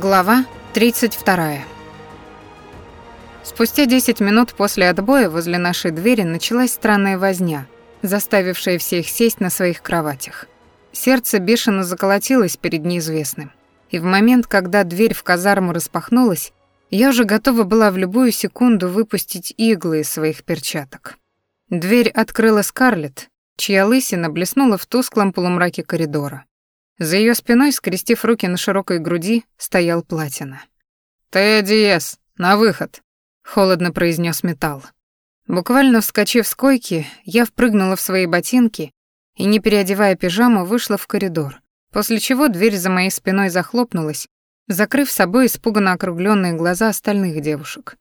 Глава 32. Спустя 10 минут после отбоя возле нашей двери началась странная возня, заставившая всех сесть на своих кроватях. Сердце бешено заколотилось перед неизвестным. И в момент, когда дверь в казарму распахнулась, я уже готова была в любую секунду выпустить иглы из своих перчаток. Дверь открыла Скарлетт, чья лысина блеснула в тусклом полумраке коридора. За ее спиной, скрестив руки на широкой груди, стоял Платина. «Ты, Диес, на выход!» — холодно произнес металл. Буквально вскочив с койки, я впрыгнула в свои ботинки и, не переодевая пижаму, вышла в коридор, после чего дверь за моей спиной захлопнулась, закрыв собой испуганно округленные глаза остальных девушек.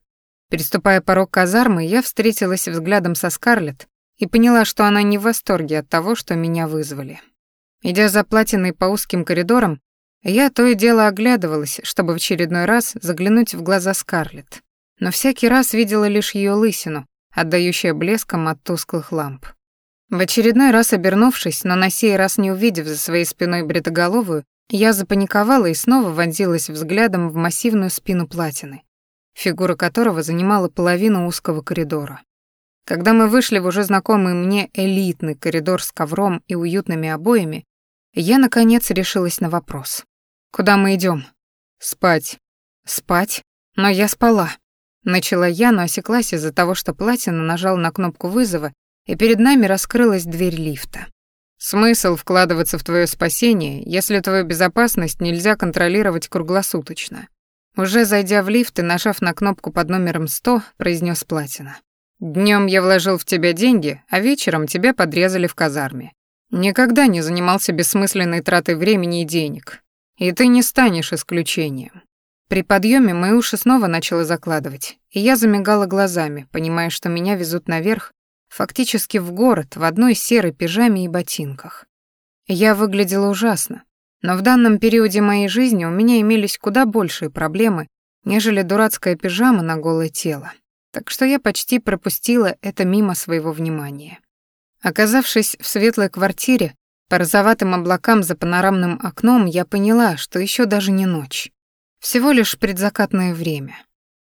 Переступая порог казармы, я встретилась взглядом со Скарлетт и поняла, что она не в восторге от того, что меня вызвали. Идя за платиной по узким коридорам, я то и дело оглядывалась, чтобы в очередной раз заглянуть в глаза Скарлетт. Но всякий раз видела лишь ее лысину, отдающую блеском от тусклых ламп. В очередной раз обернувшись, но на сей раз не увидев за своей спиной бредоголовую, я запаниковала и снова вонзилась взглядом в массивную спину платины, фигура которого занимала половину узкого коридора. Когда мы вышли в уже знакомый мне элитный коридор с ковром и уютными обоями, я, наконец, решилась на вопрос. «Куда мы идем? «Спать». «Спать? Но я спала». Начала я, но осеклась из-за того, что Платина нажал на кнопку вызова, и перед нами раскрылась дверь лифта. «Смысл вкладываться в твое спасение, если твою безопасность нельзя контролировать круглосуточно?» Уже зайдя в лифт и нажав на кнопку под номером 100, произнес Платина. Днем я вложил в тебя деньги, а вечером тебя подрезали в казарме. Никогда не занимался бессмысленной тратой времени и денег. И ты не станешь исключением. При подъеме мои уши снова начало закладывать, и я замигала глазами, понимая, что меня везут наверх, фактически в город, в одной серой пижаме и ботинках. Я выглядела ужасно, но в данном периоде моей жизни у меня имелись куда большие проблемы, нежели дурацкая пижама на голое тело. Так что я почти пропустила это мимо своего внимания. Оказавшись в светлой квартире, по розоватым облакам за панорамным окном, я поняла, что еще даже не ночь. Всего лишь предзакатное время.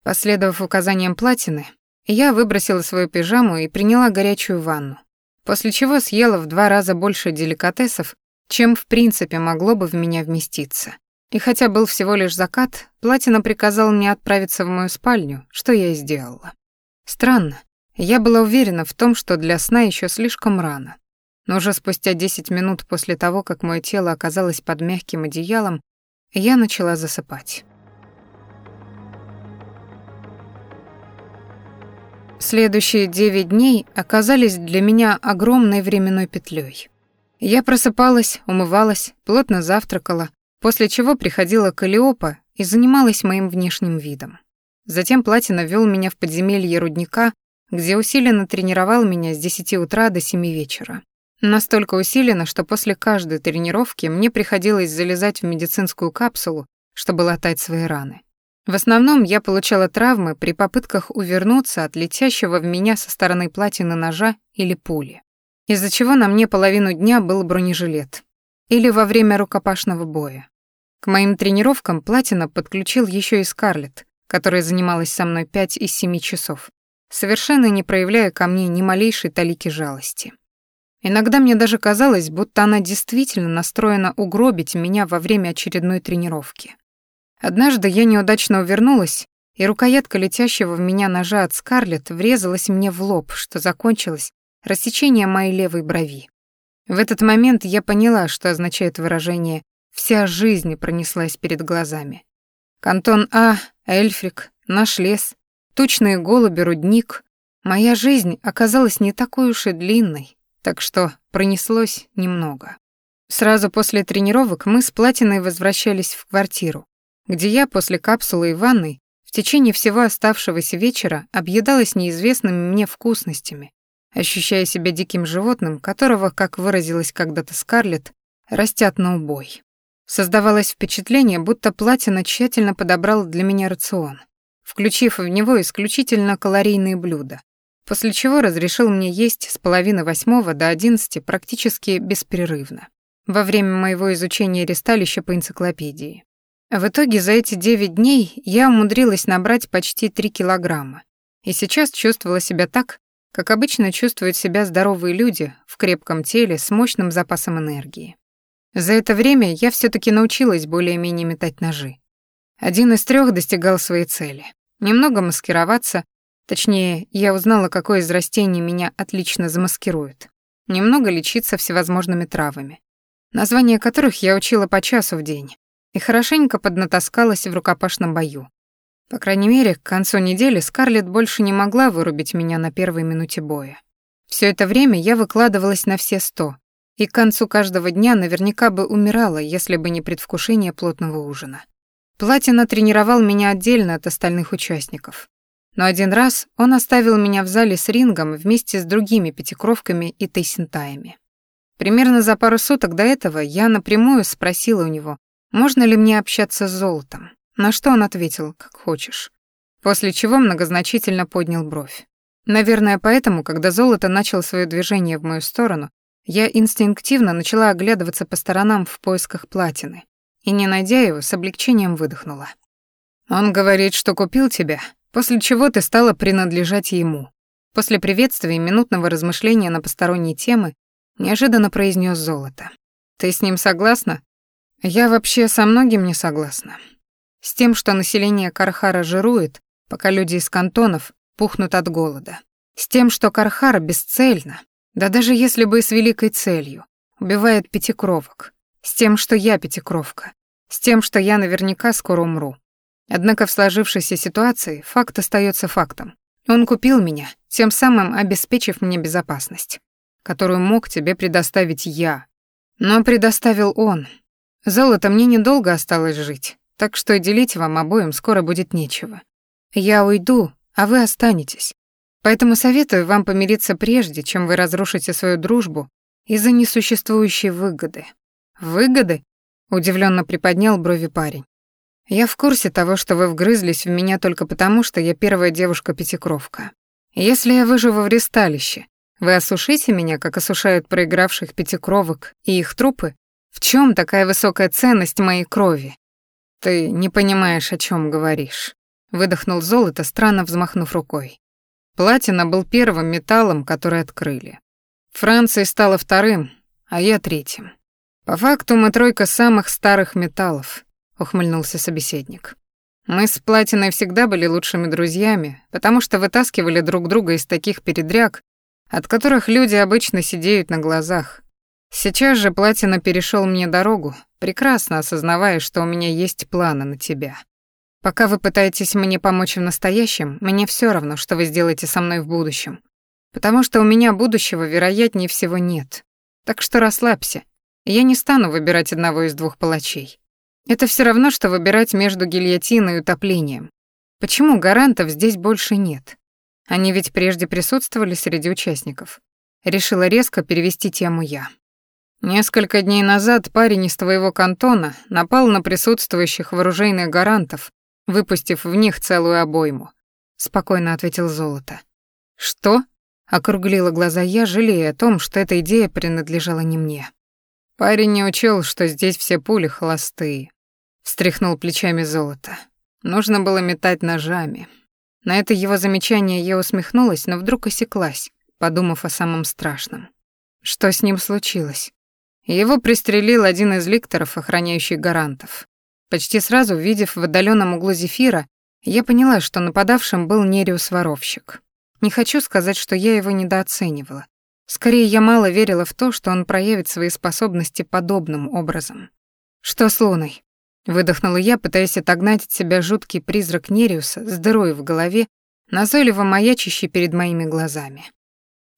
Последовав указаниям платины, я выбросила свою пижаму и приняла горячую ванну, после чего съела в два раза больше деликатесов, чем в принципе могло бы в меня вместиться. И хотя был всего лишь закат, Платина приказал мне отправиться в мою спальню, что я и сделала. Странно, я была уверена в том, что для сна еще слишком рано. Но уже спустя 10 минут после того, как мое тело оказалось под мягким одеялом, я начала засыпать. Следующие 9 дней оказались для меня огромной временной петлей. Я просыпалась, умывалась, плотно завтракала, после чего приходила Калиопа и занималась моим внешним видом. Затем Платина вел меня в подземелье рудника, где усиленно тренировал меня с 10 утра до 7 вечера. Настолько усиленно, что после каждой тренировки мне приходилось залезать в медицинскую капсулу, чтобы латать свои раны. В основном я получала травмы при попытках увернуться от летящего в меня со стороны платины ножа или пули, из-за чего на мне половину дня был бронежилет, или во время рукопашного боя. К моим тренировкам платина подключил еще и Скарлетт, которая занималась со мной 5 из 7 часов, совершенно не проявляя ко мне ни малейшей талики жалости. Иногда мне даже казалось, будто она действительно настроена угробить меня во время очередной тренировки. Однажды я неудачно увернулась, и рукоятка летящего в меня ножа от Скарлетт врезалась мне в лоб, что закончилось рассечением моей левой брови. В этот момент я поняла, что означает выражение «вся жизнь пронеслась перед глазами». Кантон А, Эльфрик, наш лес, Тучные голуби, рудник. Моя жизнь оказалась не такой уж и длинной, так что пронеслось немного. Сразу после тренировок мы с Платиной возвращались в квартиру, где я после капсулы и ванной в течение всего оставшегося вечера объедалась неизвестными мне вкусностями, ощущая себя диким животным, которого, как выразилась когда-то Скарлетт, растят на убой. Создавалось впечатление, будто Платина тщательно подобрал для меня рацион включив в него исключительно калорийные блюда, после чего разрешил мне есть с половины восьмого до одиннадцати практически беспрерывно, во время моего изучения ресталища по энциклопедии. В итоге за эти девять дней я умудрилась набрать почти три килограмма. И сейчас чувствовала себя так, как обычно чувствуют себя здоровые люди в крепком теле с мощным запасом энергии. За это время я все таки научилась более-менее метать ножи. Один из трех достигал своей цели. Немного маскироваться, точнее, я узнала, какое из растений меня отлично замаскирует. Немного лечиться всевозможными травами, названия которых я учила по часу в день, и хорошенько поднатаскалась в рукопашном бою. По крайней мере, к концу недели Скарлетт больше не могла вырубить меня на первой минуте боя. Все это время я выкладывалась на все сто, и к концу каждого дня наверняка бы умирала, если бы не предвкушение плотного ужина. Платина тренировал меня отдельно от остальных участников. Но один раз он оставил меня в зале с рингом вместе с другими пятикровками и тейсентаями. Примерно за пару суток до этого я напрямую спросила у него, можно ли мне общаться с золотом, на что он ответил, как хочешь. После чего многозначительно поднял бровь. Наверное, поэтому, когда золото начал свое движение в мою сторону, я инстинктивно начала оглядываться по сторонам в поисках платины и, не найдя его, с облегчением выдохнула. «Он говорит, что купил тебя, после чего ты стала принадлежать ему». После приветствия и минутного размышления на посторонние темы неожиданно произнес золото. «Ты с ним согласна?» «Я вообще со многим не согласна. С тем, что население Кархара жирует, пока люди из кантонов пухнут от голода. С тем, что Кархара бесцельно, да даже если бы и с великой целью, убивает пятикровок с тем, что я пятикровка, с тем, что я наверняка скоро умру. Однако в сложившейся ситуации факт остается фактом. Он купил меня, тем самым обеспечив мне безопасность, которую мог тебе предоставить я. Но предоставил он. Золото мне недолго осталось жить, так что делить вам обоим скоро будет нечего. Я уйду, а вы останетесь. Поэтому советую вам помириться прежде, чем вы разрушите свою дружбу из-за несуществующей выгоды. «Выгоды?» — удивленно приподнял брови парень. «Я в курсе того, что вы вгрызлись в меня только потому, что я первая девушка-пятикровка. Если я выживу в ресталище, вы осушите меня, как осушают проигравших пятикровок и их трупы? В чем такая высокая ценность моей крови?» «Ты не понимаешь, о чем говоришь», — выдохнул золото, странно взмахнув рукой. Платина был первым металлом, который открыли. Франция стала вторым, а я третьим. «По факту мы тройка самых старых металлов», — ухмыльнулся собеседник. «Мы с Платиной всегда были лучшими друзьями, потому что вытаскивали друг друга из таких передряг, от которых люди обычно сидеют на глазах. Сейчас же Платина перешел мне дорогу, прекрасно осознавая, что у меня есть планы на тебя. Пока вы пытаетесь мне помочь в настоящем, мне все равно, что вы сделаете со мной в будущем. Потому что у меня будущего, вероятнее всего, нет. Так что расслабься я не стану выбирать одного из двух палачей. Это все равно, что выбирать между гильотиной и утоплением. Почему гарантов здесь больше нет? Они ведь прежде присутствовали среди участников. Решила резко перевести тему я. Несколько дней назад парень из твоего кантона напал на присутствующих вооруженных гарантов, выпустив в них целую обойму. Спокойно ответил Золото. Что? Округлила глаза я, жалея о том, что эта идея принадлежала не мне. Парень не учел, что здесь все пули холостые. Встряхнул плечами золото. Нужно было метать ножами. На это его замечание я усмехнулась, но вдруг осеклась, подумав о самом страшном. Что с ним случилось? Его пристрелил один из ликторов, охраняющий гарантов. Почти сразу, увидев в отдаленном углу Зефира, я поняла, что нападавшим был Нериус-воровщик. Не хочу сказать, что я его недооценивала. Скорее, я мало верила в то, что он проявит свои способности подобным образом. «Что с Луной?» — выдохнула я, пытаясь отогнать от себя жуткий призрак Нериуса с дырой в голове, назойливо маячащий перед моими глазами.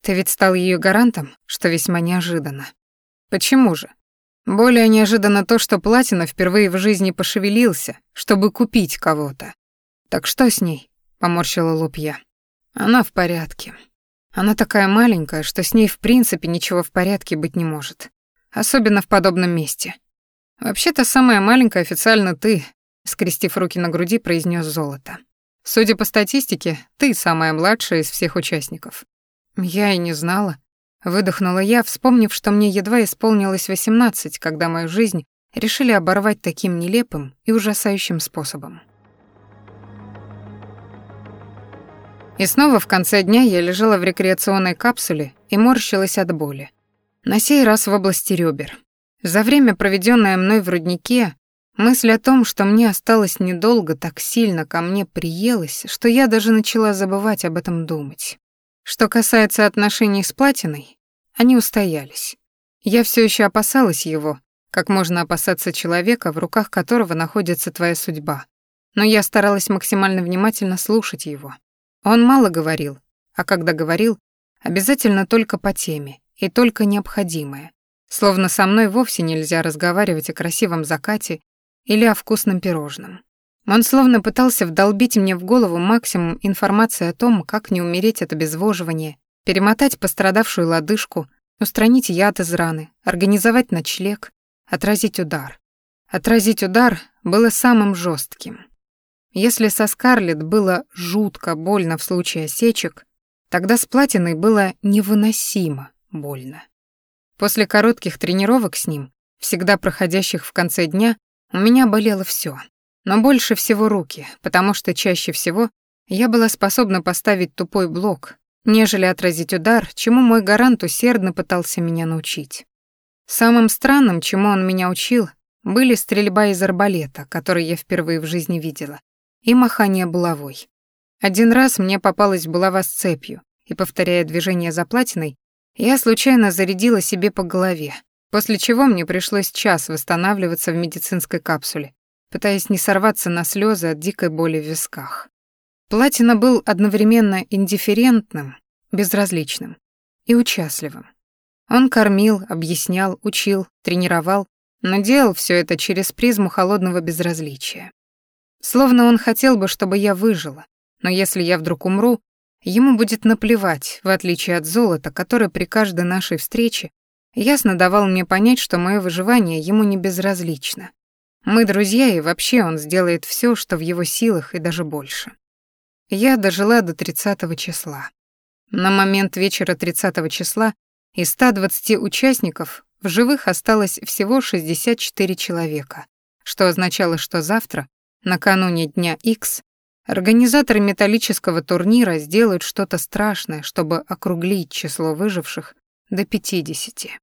«Ты ведь стал ее гарантом, что весьма неожиданно». «Почему же?» Более неожиданно то, что Платина впервые в жизни пошевелился, чтобы купить кого-то. «Так что с ней?» — поморщила лоб я. «Она в порядке», она такая маленькая, что с ней в принципе ничего в порядке быть не может. Особенно в подобном месте. Вообще-то самая маленькая официально ты, скрестив руки на груди, произнес золото. Судя по статистике, ты самая младшая из всех участников. Я и не знала. Выдохнула я, вспомнив, что мне едва исполнилось 18, когда мою жизнь решили оборвать таким нелепым и ужасающим способом. И снова в конце дня я лежала в рекреационной капсуле и морщилась от боли. На сей раз в области ребер. За время, проведенное мной в руднике, мысль о том, что мне осталось недолго, так сильно ко мне приелась, что я даже начала забывать об этом думать. Что касается отношений с платиной, они устоялись. Я все еще опасалась его, как можно опасаться человека, в руках которого находится твоя судьба. Но я старалась максимально внимательно слушать его. Он мало говорил, а когда говорил, обязательно только по теме и только необходимое. Словно со мной вовсе нельзя разговаривать о красивом закате или о вкусном пирожном. Он словно пытался вдолбить мне в голову максимум информации о том, как не умереть от обезвоживания, перемотать пострадавшую лодыжку, устранить яд из раны, организовать ночлег, отразить удар. Отразить удар было самым жестким. Если со Скарлетт было жутко больно в случае осечек, тогда с Платиной было невыносимо больно. После коротких тренировок с ним, всегда проходящих в конце дня, у меня болело все но больше всего руки, потому что чаще всего я была способна поставить тупой блок, нежели отразить удар, чему мой гарант усердно пытался меня научить. Самым странным, чему он меня учил, были стрельба из арбалета, который я впервые в жизни видела, и махание булавой. Один раз мне попалась булава с цепью, и, повторяя движение за платиной, я случайно зарядила себе по голове, после чего мне пришлось час восстанавливаться в медицинской капсуле, пытаясь не сорваться на слезы от дикой боли в висках. Платина был одновременно индифферентным, безразличным и участливым. Он кормил, объяснял, учил, тренировал, но делал все это через призму холодного безразличия. Словно он хотел бы, чтобы я выжила, но если я вдруг умру, ему будет наплевать, в отличие от золота, которое при каждой нашей встрече ясно давал мне понять, что мое выживание ему не безразлично, мы друзья, и вообще он сделает все, что в его силах, и даже больше. Я дожила до 30 числа. На момент вечера 30 числа из 120 участников в живых осталось всего 64 человека, что означало, что завтра, накануне дня X, организаторы металлического турнира сделают что-то страшное, чтобы округлить число выживших до 50.